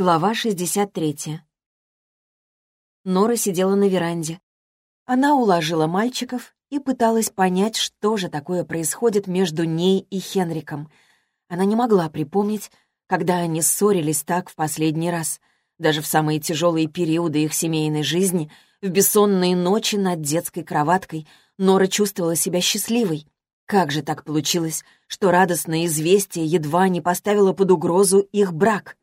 Глава 63. Нора сидела на веранде. Она уложила мальчиков и пыталась понять, что же такое происходит между ней и Хенриком. Она не могла припомнить, когда они ссорились так в последний раз. Даже в самые тяжелые периоды их семейной жизни, в бессонные ночи над детской кроваткой, Нора чувствовала себя счастливой. Как же так получилось, что радостное известие едва не поставило под угрозу их брак?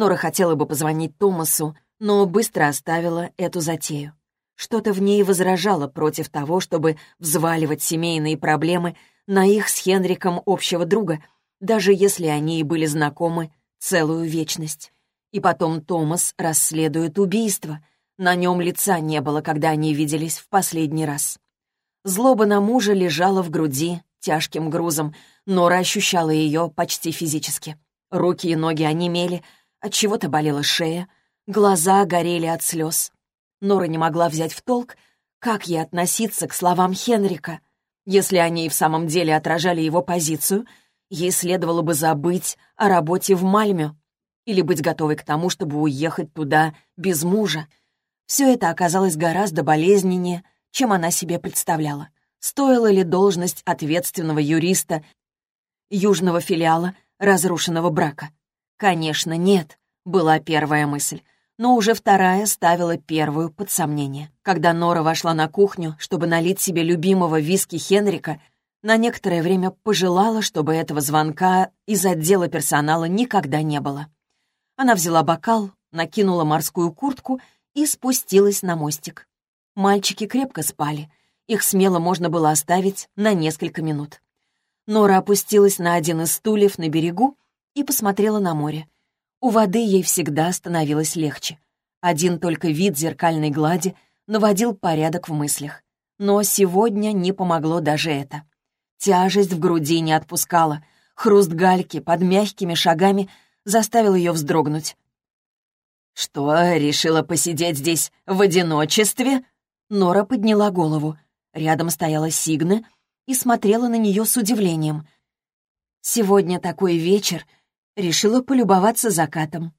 Нора хотела бы позвонить Томасу, но быстро оставила эту затею. Что-то в ней возражало против того, чтобы взваливать семейные проблемы на их с Хенриком общего друга, даже если они и были знакомы целую вечность. И потом Томас расследует убийство. На нем лица не было, когда они виделись в последний раз. Злоба на мужа лежала в груди тяжким грузом, Нора ощущала ее почти физически. Руки и ноги онемели, от чего то болела шея, глаза горели от слез. Нора не могла взять в толк, как ей относиться к словам Хенрика. Если они и в самом деле отражали его позицию, ей следовало бы забыть о работе в Мальме или быть готовой к тому, чтобы уехать туда без мужа. Все это оказалось гораздо болезненнее, чем она себе представляла. Стоила ли должность ответственного юриста южного филиала разрушенного брака? Конечно, нет, была первая мысль. Но уже вторая ставила первую под сомнение. Когда Нора вошла на кухню, чтобы налить себе любимого виски Хенрика, на некоторое время пожелала, чтобы этого звонка из отдела персонала никогда не было. Она взяла бокал, накинула морскую куртку и спустилась на мостик. Мальчики крепко спали. Их смело можно было оставить на несколько минут. Нора опустилась на один из стульев на берегу и посмотрела на море. У воды ей всегда становилось легче. Один только вид зеркальной глади наводил порядок в мыслях. Но сегодня не помогло даже это. Тяжесть в груди не отпускала. Хруст гальки под мягкими шагами заставил ее вздрогнуть. «Что, решила посидеть здесь в одиночестве?» Нора подняла голову. Рядом стояла Сигна и смотрела на нее с удивлением. «Сегодня такой вечер, решила полюбоваться закатом.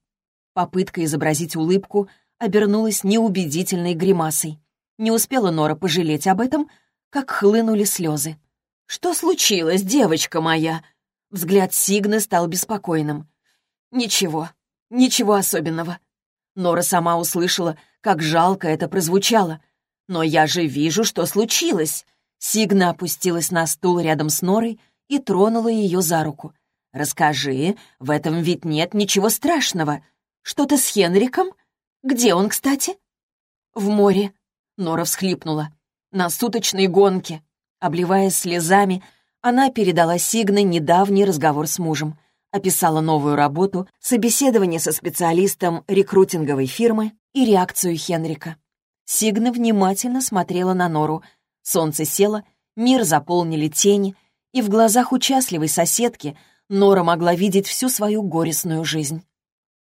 Попытка изобразить улыбку обернулась неубедительной гримасой. Не успела Нора пожалеть об этом, как хлынули слезы. «Что случилось, девочка моя?» Взгляд Сигны стал беспокойным. «Ничего, ничего особенного». Нора сама услышала, как жалко это прозвучало. «Но я же вижу, что случилось». Сигна опустилась на стул рядом с Норой и тронула ее за руку. «Расскажи, в этом ведь нет ничего страшного. Что-то с Хенриком? Где он, кстати?» «В море», — Нора всхлипнула. «На суточной гонке». Обливаясь слезами, она передала Сигне недавний разговор с мужем, описала новую работу, собеседование со специалистом рекрутинговой фирмы и реакцию Хенрика. Сигна внимательно смотрела на Нору. Солнце село, мир заполнили тени, и в глазах участливой соседки — Нора могла видеть всю свою горестную жизнь.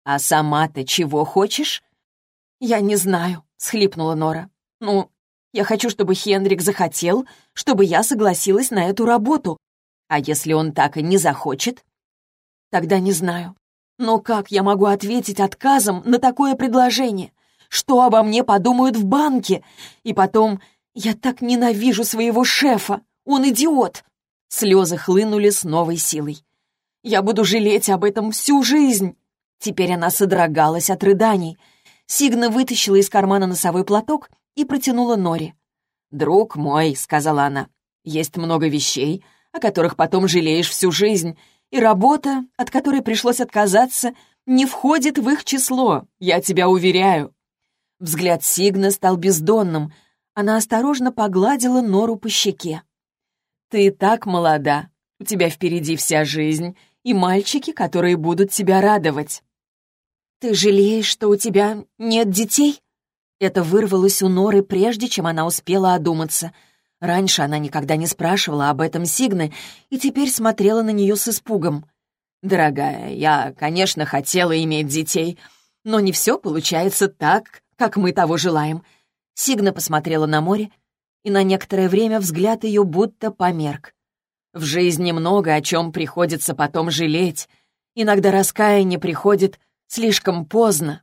«А сама-то чего хочешь?» «Я не знаю», — схлипнула Нора. «Ну, я хочу, чтобы Хенрик захотел, чтобы я согласилась на эту работу. А если он так и не захочет?» «Тогда не знаю. Но как я могу ответить отказом на такое предложение? Что обо мне подумают в банке? И потом, я так ненавижу своего шефа. Он идиот!» Слезы хлынули с новой силой. Я буду жалеть об этом всю жизнь!» Теперь она содрогалась от рыданий. Сигна вытащила из кармана носовой платок и протянула Нори. «Друг мой», — сказала она, — «есть много вещей, о которых потом жалеешь всю жизнь, и работа, от которой пришлось отказаться, не входит в их число, я тебя уверяю». Взгляд Сигна стал бездонным. Она осторожно погладила Нору по щеке. «Ты так молода, у тебя впереди вся жизнь, и мальчики, которые будут тебя радовать. «Ты жалеешь, что у тебя нет детей?» Это вырвалось у Норы, прежде чем она успела одуматься. Раньше она никогда не спрашивала об этом Сигны и теперь смотрела на нее с испугом. «Дорогая, я, конечно, хотела иметь детей, но не все получается так, как мы того желаем». Сигна посмотрела на море, и на некоторое время взгляд ее будто померк. В жизни много о чем приходится потом жалеть. Иногда раскаяние приходит Слишком поздно.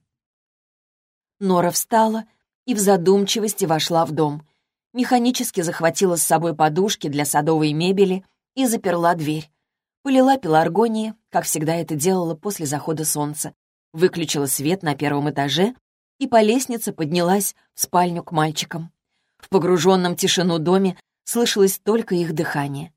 Нора встала и в задумчивости вошла в дом. Механически захватила с собой подушки для садовой мебели и заперла дверь. Полила пеларгонии, как всегда это делала после захода солнца. Выключила свет на первом этаже и по лестнице поднялась в спальню к мальчикам. В погруженном тишину доме слышалось только их дыхание.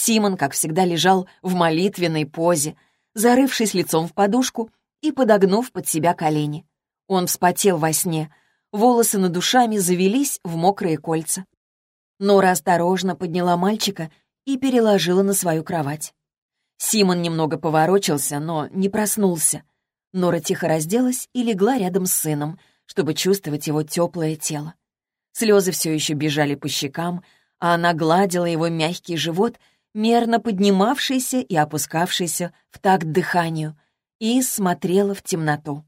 Симон, как всегда, лежал в молитвенной позе, зарывшись лицом в подушку и подогнув под себя колени. Он вспотел во сне, волосы над душами завелись в мокрые кольца. Нора осторожно подняла мальчика и переложила на свою кровать. Симон немного поворочился, но не проснулся. Нора тихо разделась и легла рядом с сыном, чтобы чувствовать его теплое тело. Слезы все еще бежали по щекам, а она гладила его мягкий живот — мерно поднимавшийся и опускавшийся в такт дыханию, и смотрела в темноту.